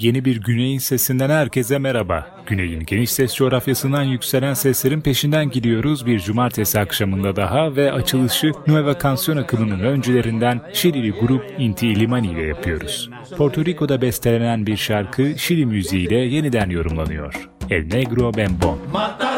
Yeni bir Güney'in sesinden herkese merhaba. Güney'in geniş ses coğrafyasından yükselen seslerin peşinden gidiyoruz bir cumartesi akşamında daha ve açılışı Nueva Canción akımının öncülerinden Şilili grup Inti Illimani ile yapıyoruz. Porto Rico'da bestelenen bir şarkı Şili müziğiyle yeniden yorumlanıyor. El Negro Bembon. Mataron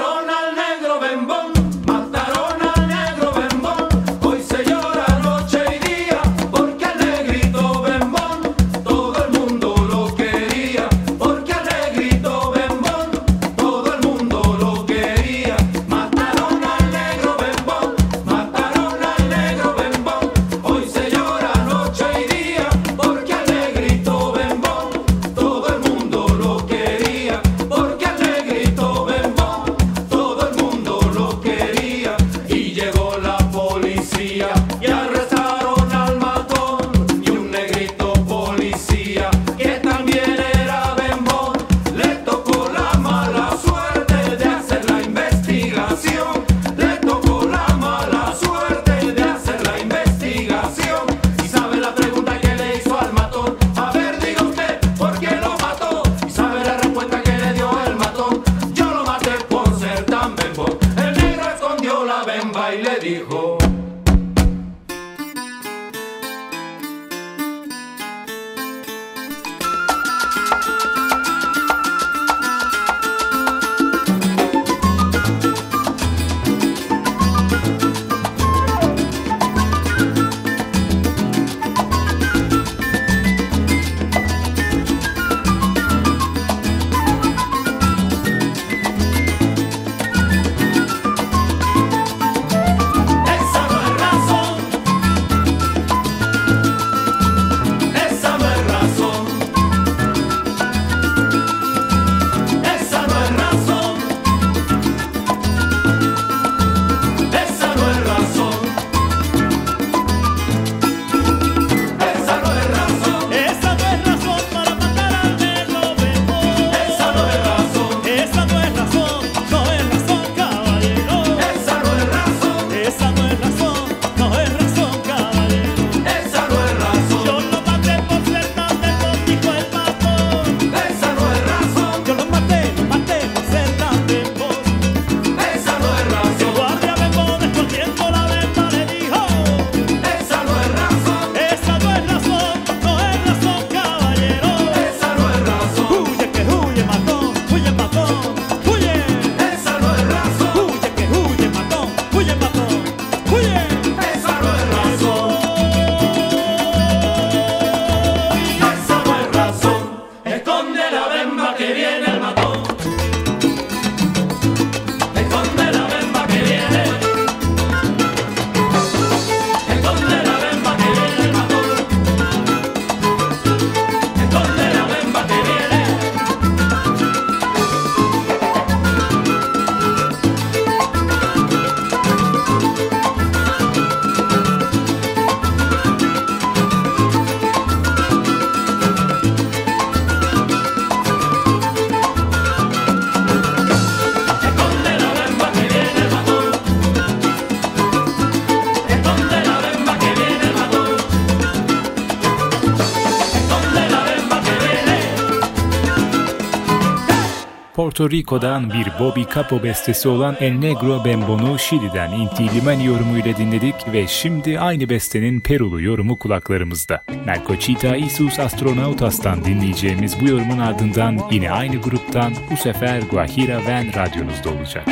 Porto Rico'dan bir Bobby Capo bestesi olan El Negro Bembon'u Şili'den Inti Limani yorumuyla dinledik ve şimdi aynı bestenin Perulu yorumu kulaklarımızda. Melcochita Isus Astronautas'tan dinleyeceğimiz bu yorumun ardından yine aynı gruptan bu sefer Guajira Van radyonuzda olacak.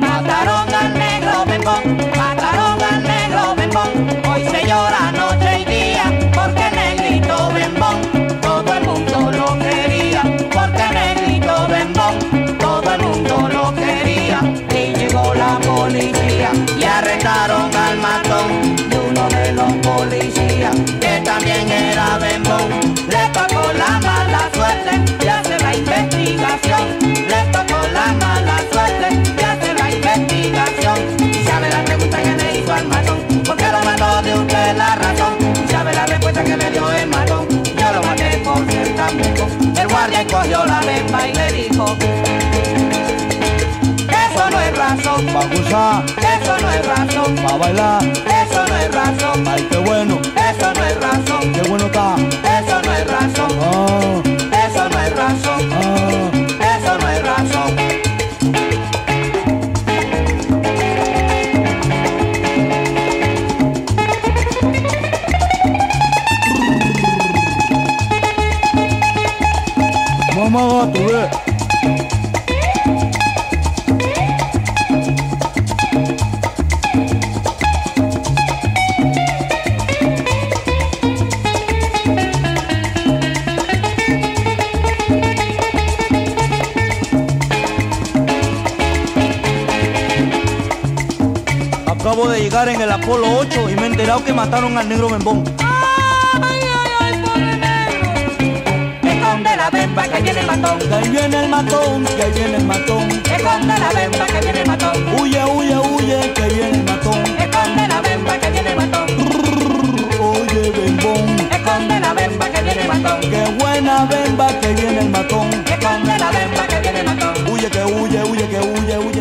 Mataron negro bembón, cogió la lengua y le dijo, eso no es razón, pa' eso no es razón, pa' bailar, eso no es razón, ay qué bueno, eso no es razón, qué bueno está, eso no es razón, oh. eso no es Acabo de llegar en el Apolo 8 y me he enterado que mataron al negro Membón. Bemba que viene el matón. Que ahí viene el matón, que ahí viene el matón. Esconde la bemba que viene el matón. Huye, huye, huye, que viene el matón. Esconde la bemba que viene el matón. Oye, bembón. Esconde la bemba que viene el matón. Qué buena bemba que viene el matón. Esconde la bemba que viene el matón. Huye, que huye, huye, que huye, huye.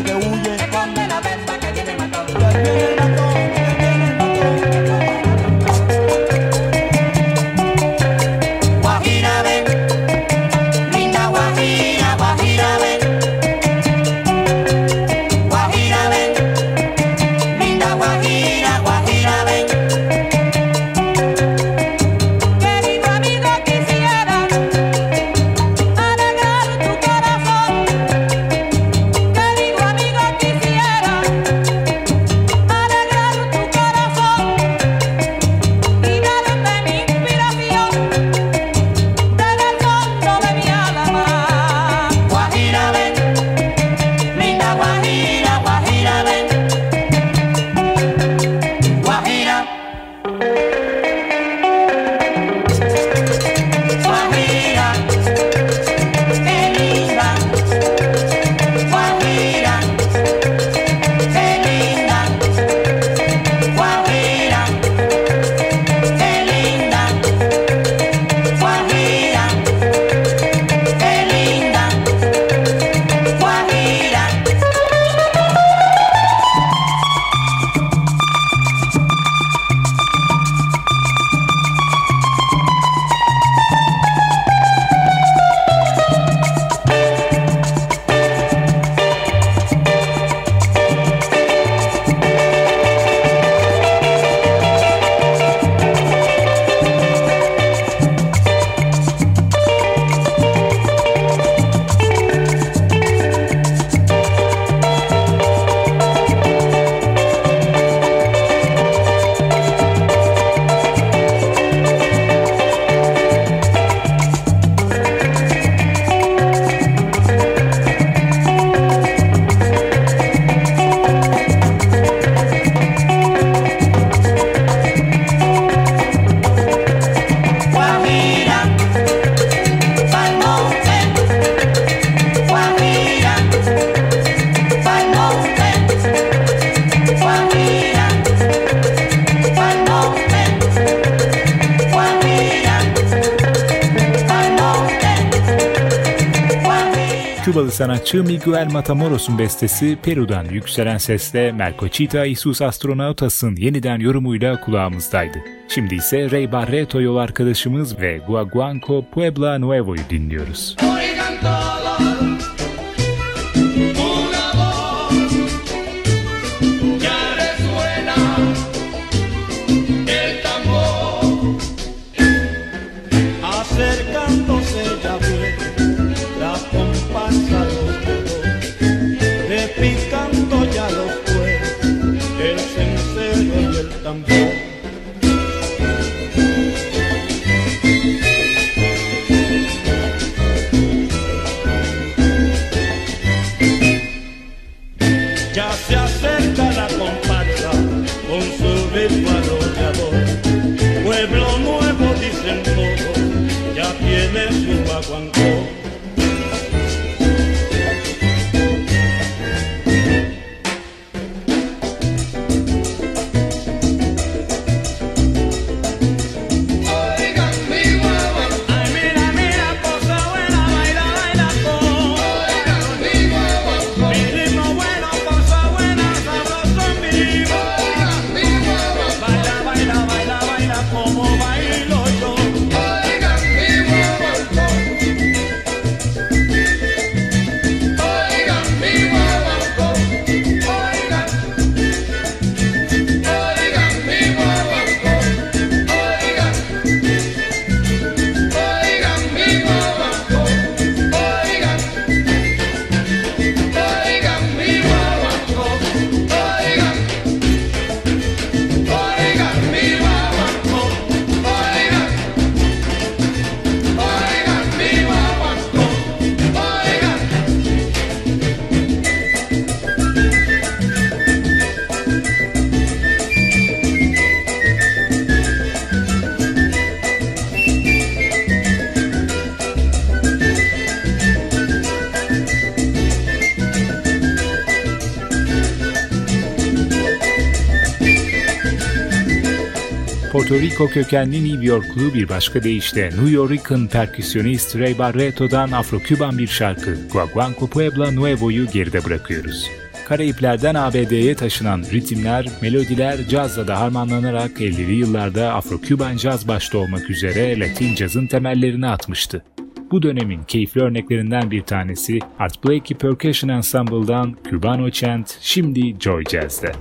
Sanatçı Miguel Matamoros'un bestesi Peru'dan yükselen sesle Melcochita y sus Astronautas'ın yeniden yorumuyla kulağımızdaydı. Şimdi ise Ray Barreto yol arkadaşımız ve Guaguanco Puebla Nuevo'yu dinliyoruz. Oigan Rico kökenli New Yorklu bir başka deyişle New York'ın perküsyonist Ray Barreto'dan Afro-Küban bir şarkı Guaguanco Puebla Nuevo'yu geride bırakıyoruz. Karayiplerden ABD'ye taşınan ritimler, melodiler cazla da harmanlanarak 50'li yıllarda Afro-Küban caz başta olmak üzere Latin cazın temellerini atmıştı. Bu dönemin keyifli örneklerinden bir tanesi Art Blakey Percussion Ensemble'dan Cubano Chant, şimdi Joy Jazz'de.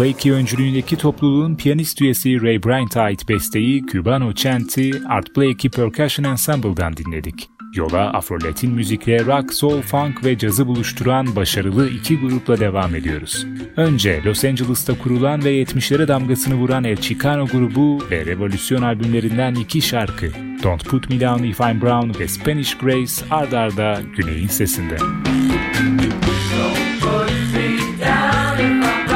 Blakey öncülüğündeki topluluğun piyanist üyesi Ray Bryant'a ait besteyi Cubano Chant'i Art Blakey Percussion Ensemble'dan dinledik. Yola Afro-Latin müzikle rock, soul, funk ve cazı buluşturan başarılı iki grupla devam ediyoruz. Önce Los Angeles'ta kurulan ve 70'lere damgasını vuran El Chicano grubu ve Revolüsyon albümlerinden iki şarkı Don't Put Me Down If I'm Brown ve Spanish Grace ard arda Güney'in sesinde. Afro-Latin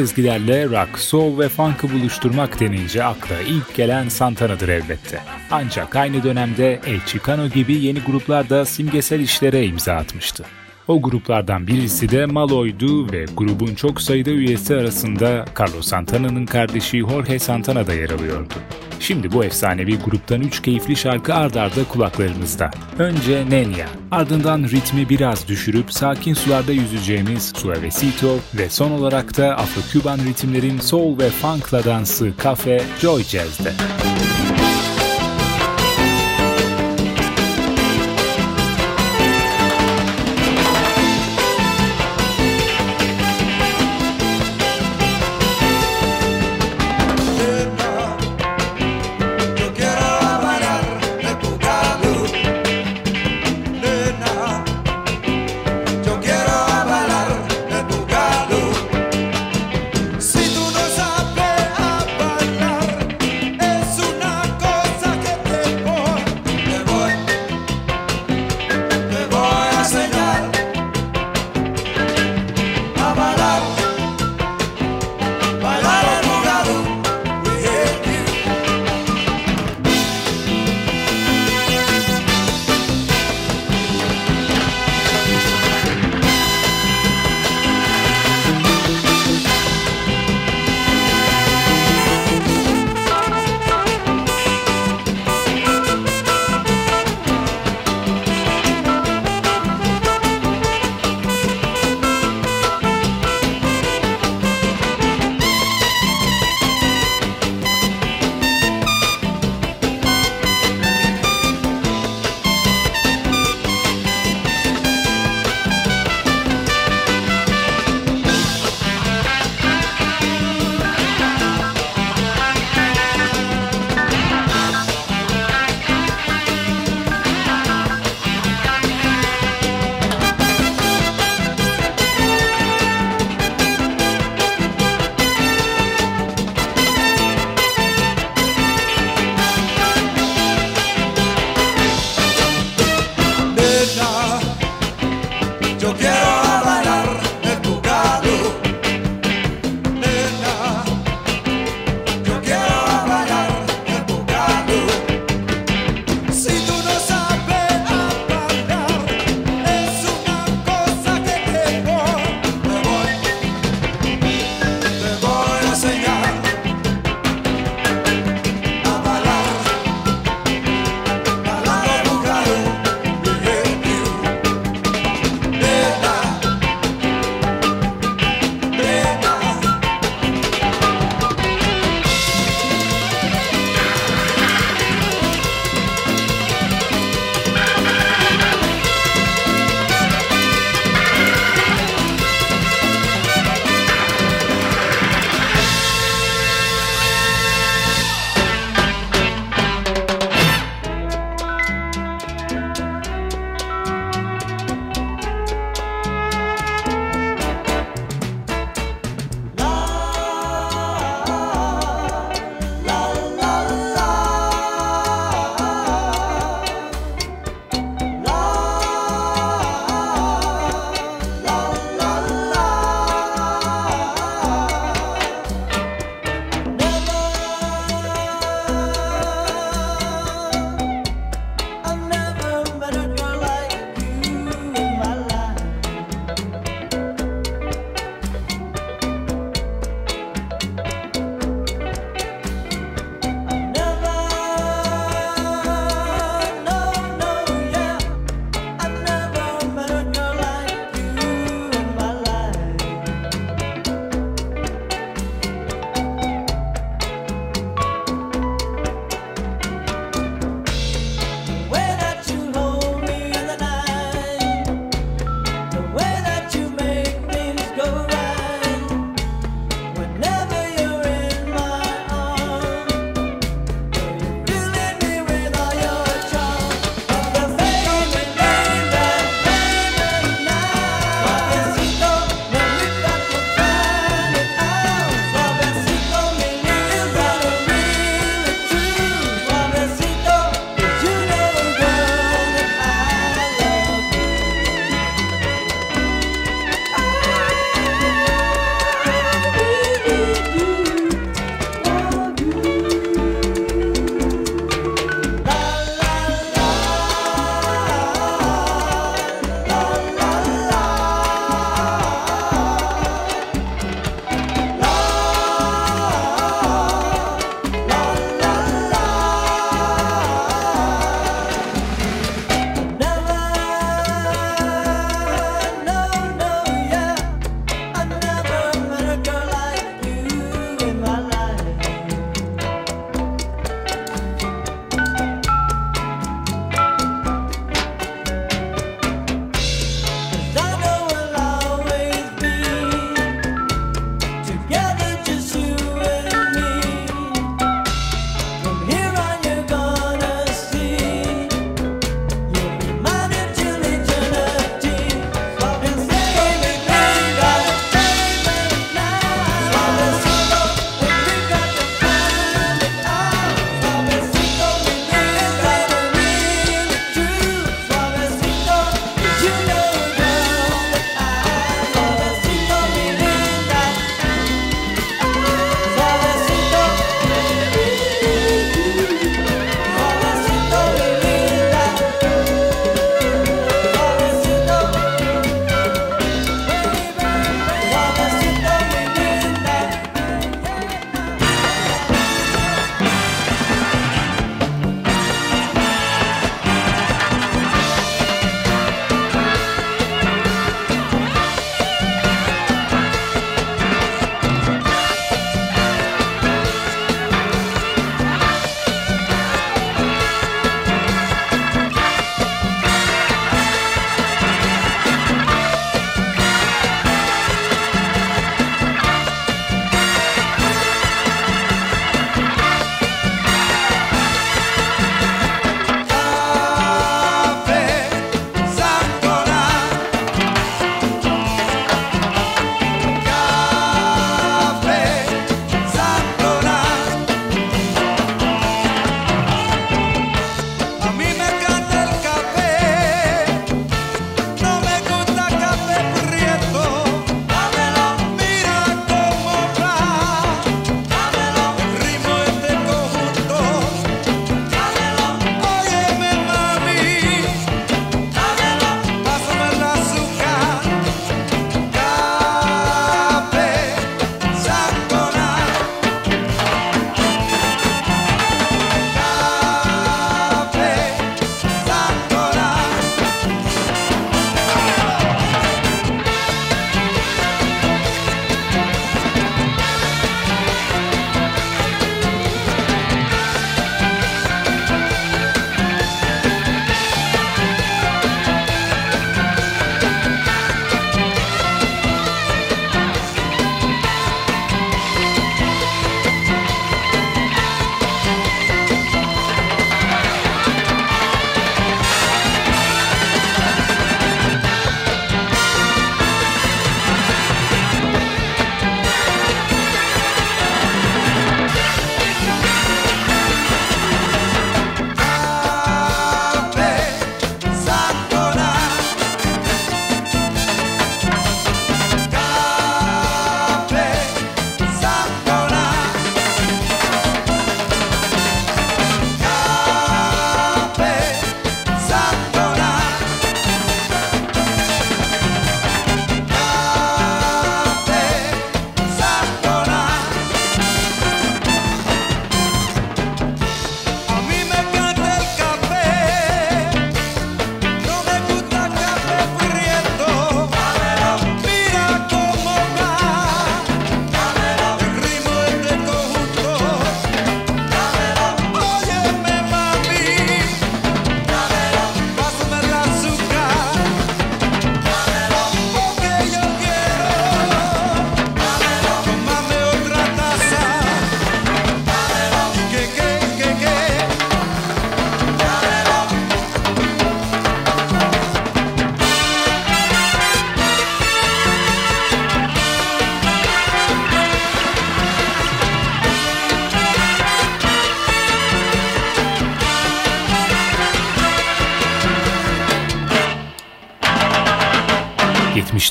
ezgilerle rock, soul ve funk'ı buluşturmak denince akla ilk gelen Santana'dır elbette. Ancak aynı dönemde El Chicano gibi yeni gruplar da simgesel işlere imza atmıştı. O gruplardan birisi de Maloy'du ve grubun çok sayıda üyesi arasında Carlos Santana'nın kardeşi Jorge Santana da yer alıyordu. Şimdi bu efsanevi gruptan 3 keyifli şarkı ard arda kulaklarımızda. Önce Nenya, ardından ritmi biraz düşürüp sakin sularda yüzeceğimiz Suavecito ve son olarak da Afro-Cuban ritimlerin soul ve funkla dansı Cafe Joy Jazz'de. Si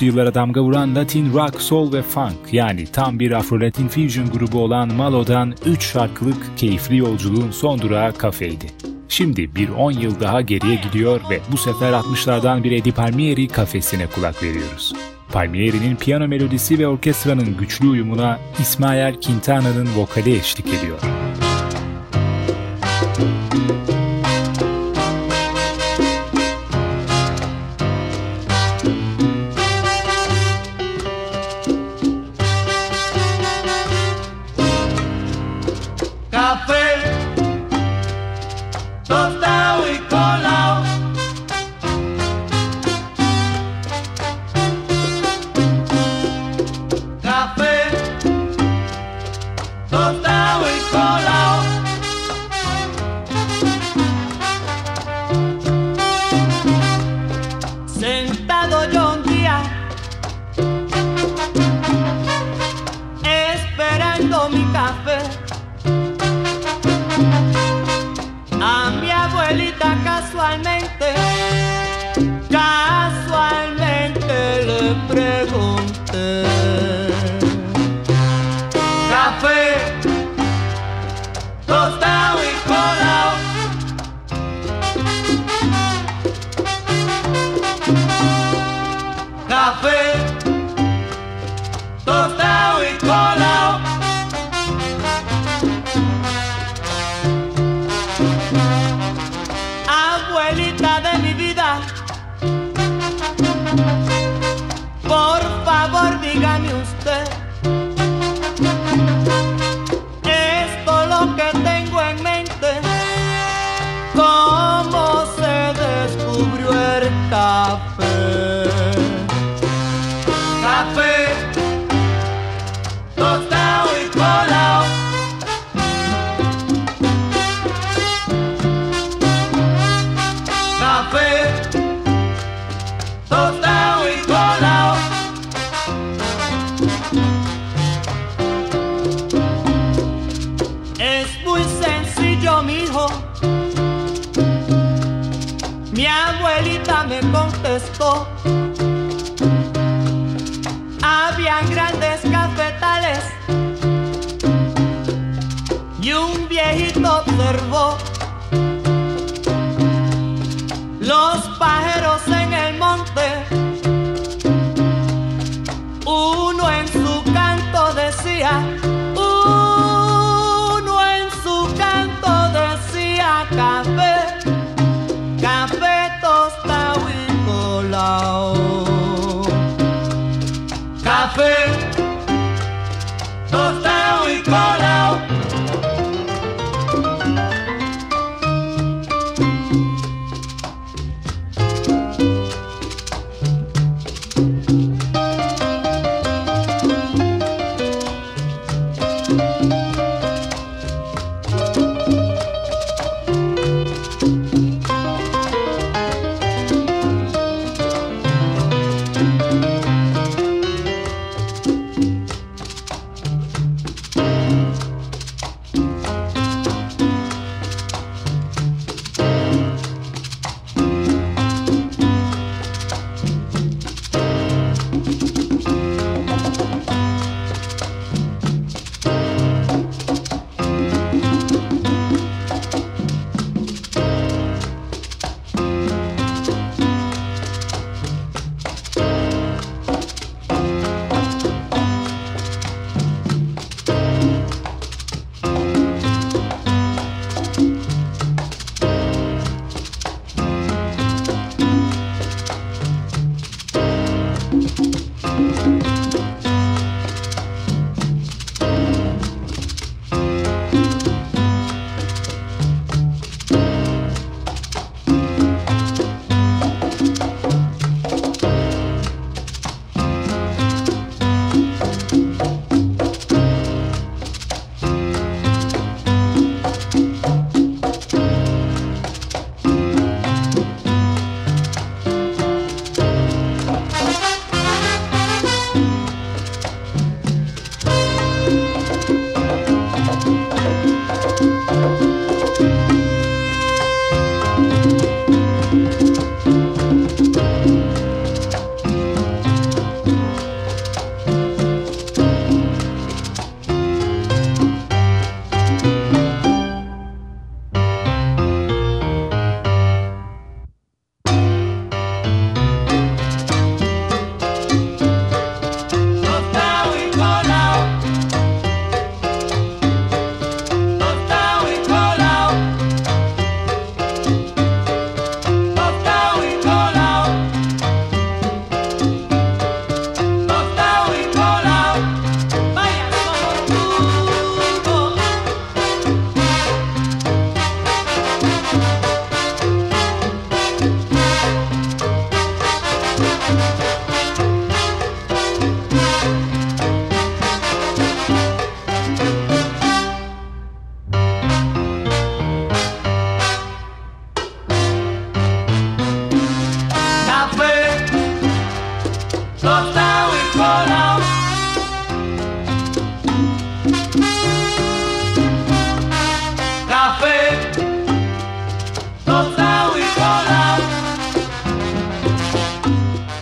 yıllara damga vuran Latin rock, soul ve funk yani tam bir Afro-Latin fusion grubu olan Malo'dan 3 şarkılık keyifli yolculuğun son durağı kafeydi. Şimdi bir 10 yıl daha geriye gidiyor ve bu sefer 60'lardan bir Eddie Palmieri kafesine kulak veriyoruz. Palmieri'nin piyano melodisi ve orkestranın güçlü uyumuna İsmail Quintana'nın vokali eşlik ediyor. café,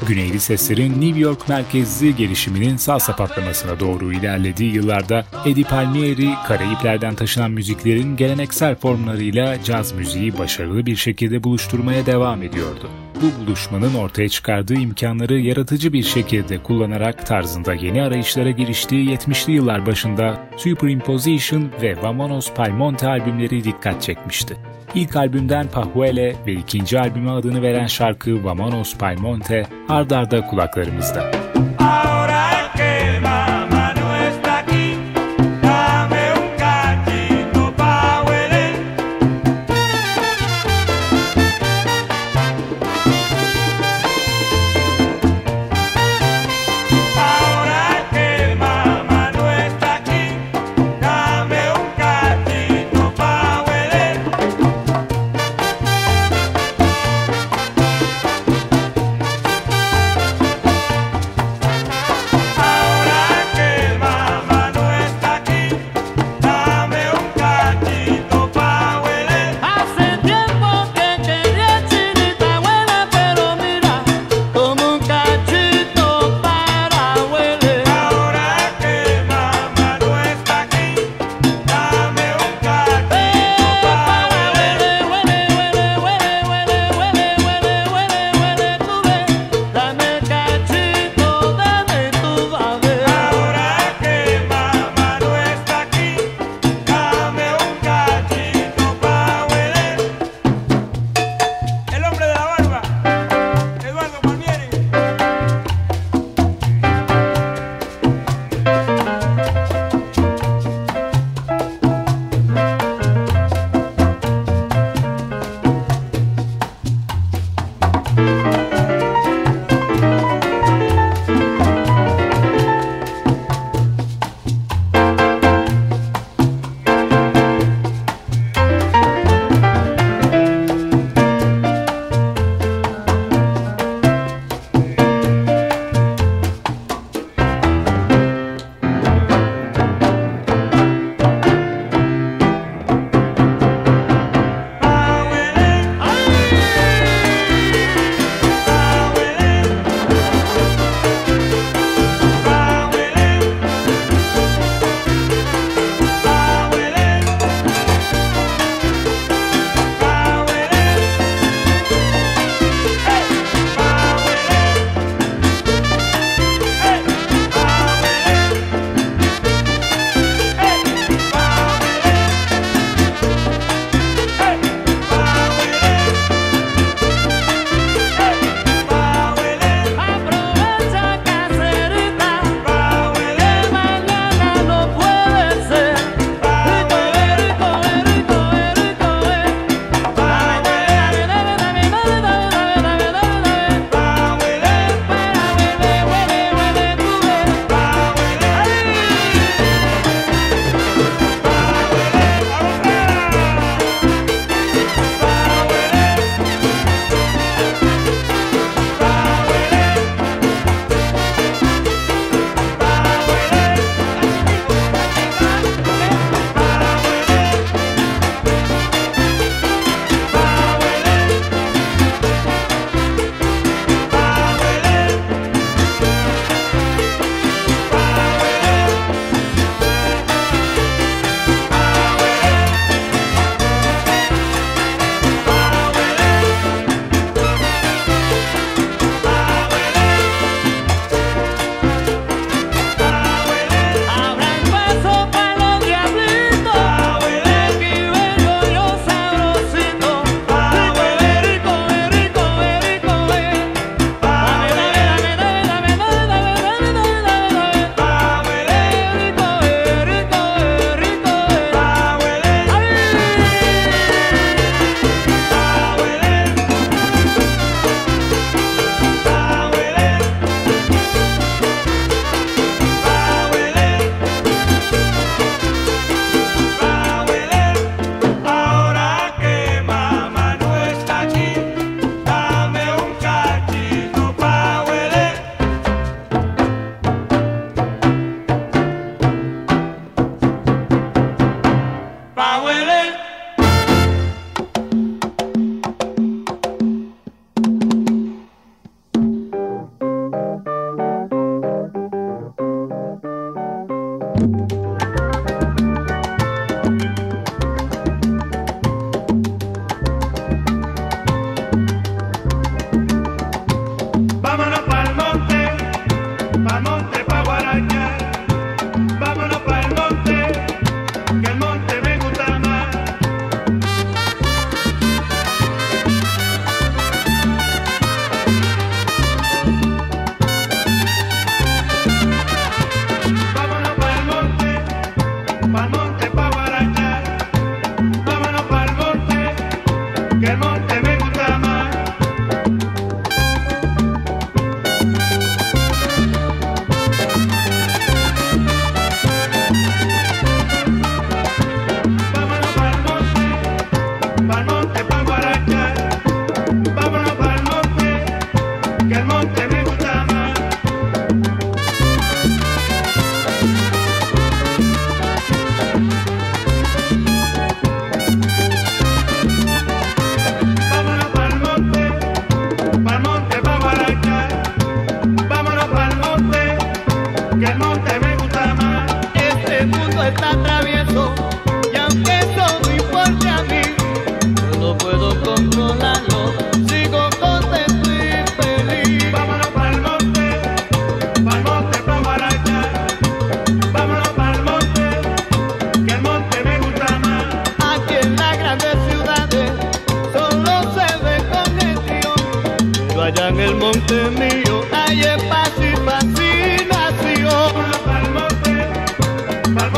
Güneyli seslerin New York merkezli gelişiminin salsa patlamasına doğru ilerlediği yıllarda Eddie Palmieri, Karayipler'den taşınan müziklerin geleneksel formlarıyla caz müziği başarılı bir şekilde buluşturmaya devam ediyordu. Bu buluşmanın ortaya çıkardığı imkanları yaratıcı bir şekilde kullanarak tarzında yeni arayışlara giriştiği 70'li yıllar başında Superimposition ve Vamonos Palmonte albümleri dikkat çekmişti. İlk albümden Pahuele ve ikinci albüme adını veren şarkı Vamonos Palmonte ardarda kulaklarımızda.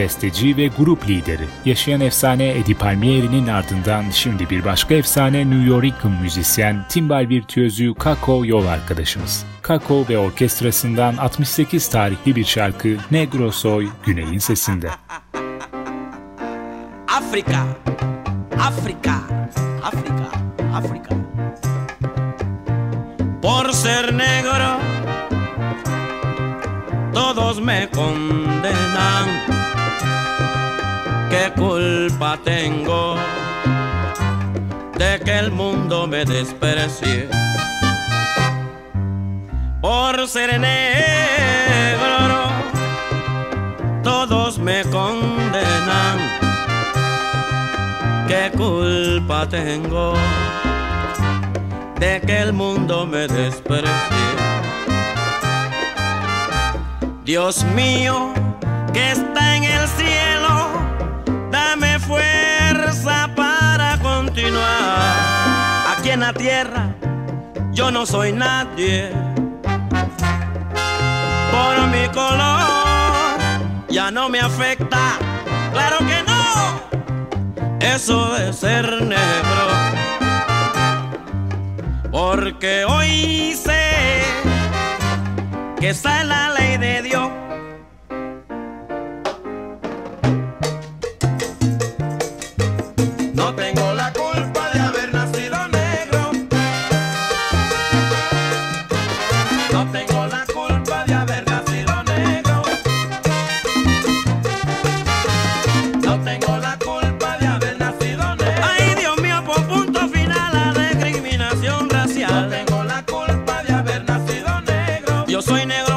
besteci ve grup lideri. Yaşayan efsane Eddie Palmieri'nin ardından şimdi bir başka efsane New York'un müzisyen, timbal virtüözü Kako yol arkadaşımız. Kako ve orkestrasından 68 tarihli bir şarkı Negro Soy Güney'in sesinde. África, África, África, África. Por ser negro, todos me condenan. ¿Qué culpa tengo de que el mundo me desprecie? Por ser negro, todos me condenan. ¿Qué culpa tengo de que el mundo me desprecie? Dios mío, que está en el cielo, Aquí en la tierra yo no soy nadie. Por mi color ya no me afecta, claro que no. Eso de ser negro. Porque hoy sé que está la ley de Dios. soy negocio.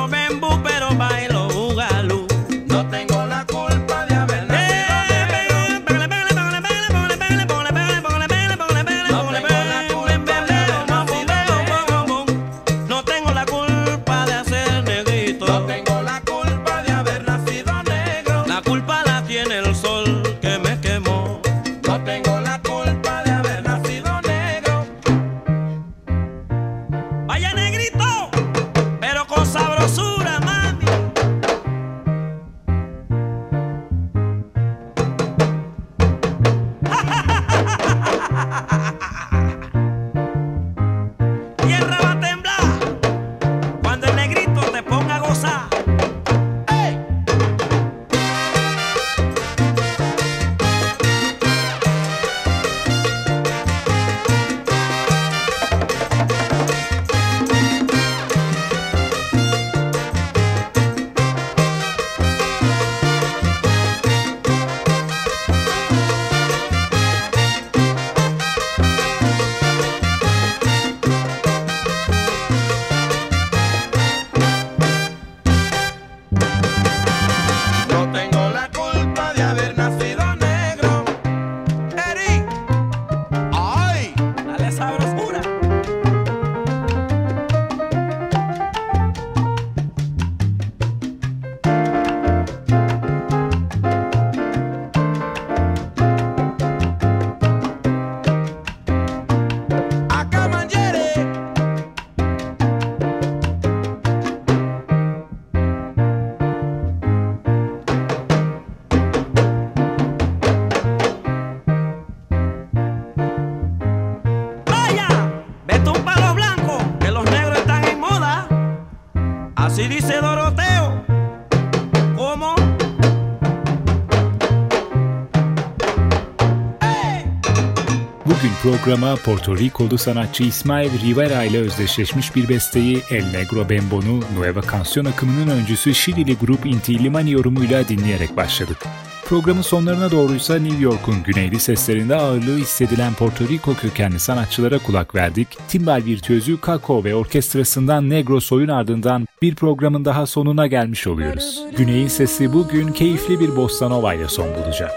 Programa Porto Rikolu sanatçı İsmail Rivera ile özdeşleşmiş bir besteyi El Negro Bembon'u Nueva Canción akımının öncüsü Şilili grup Inti Limani yorumuyla dinleyerek başladık. Programın sonlarına doğruysa New York'un güneyli seslerinde ağırlığı hissedilen Porto Rico kökenli sanatçılara kulak verdik. Timbal virtüözü Kako ve orkestrasından Negro Soy'un ardından bir programın daha sonuna gelmiş oluyoruz. Güney'in sesi bugün keyifli bir bossa nova ile son bulacak.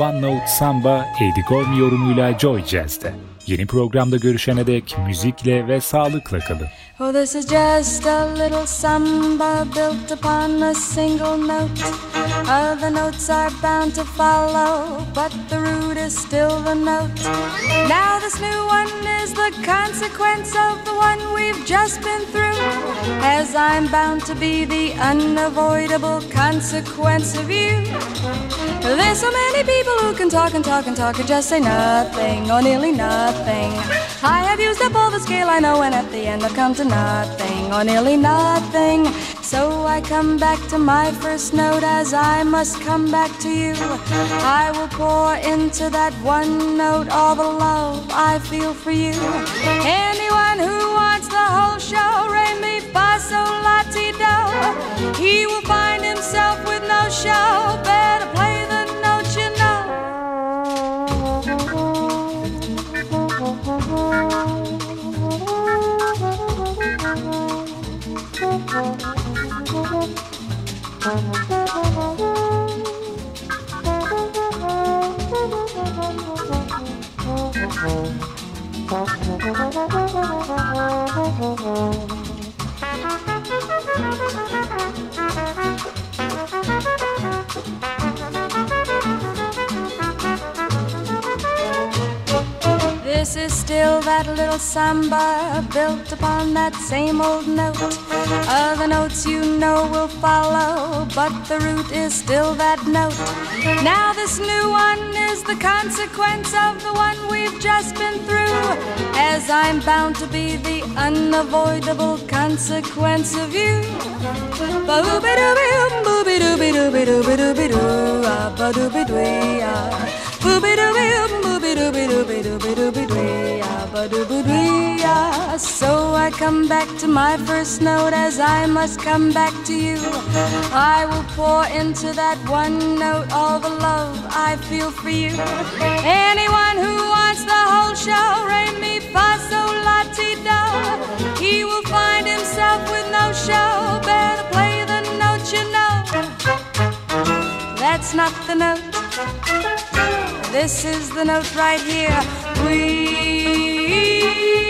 One Note Samba, Eddie Gormy yorumuyla Joy Jazz'de. Yeni programda görüşene dek müzikle ve sağlıkla kalın. For this is just a little samba built upon a single note. Other notes are bound to follow, but the root is still the note. Now, this new one is the consequence of the one we've just been through. As I'm bound to be the unavoidable consequence of you. There's so many people who can talk and talk and talk and just say nothing or nearly nothing. I have used up all the skill I know, and at the end I've come to nothing or nearly nothing. So I come back to my first note as I must come back to you. I will pour into that one note all the love I feel for you. Anyone who wants the whole show, re mi fa do, he will find that little samba built upon that same old note. Other notes you know will follow, but the root is still that note. Now, this new one is the consequence of the one we've just been through. As I'm bound to be the unavoidable consequence of you. Ba-boop-a-doo-be-doo, So I come back to my first note as I must come back to you. I will pour into that one note all the love I feel for you. Anyone who wants the whole show, re mi fa sol la ti do, he will find himself with no show. Better play the note you know. That's not the note. This is the note right here. We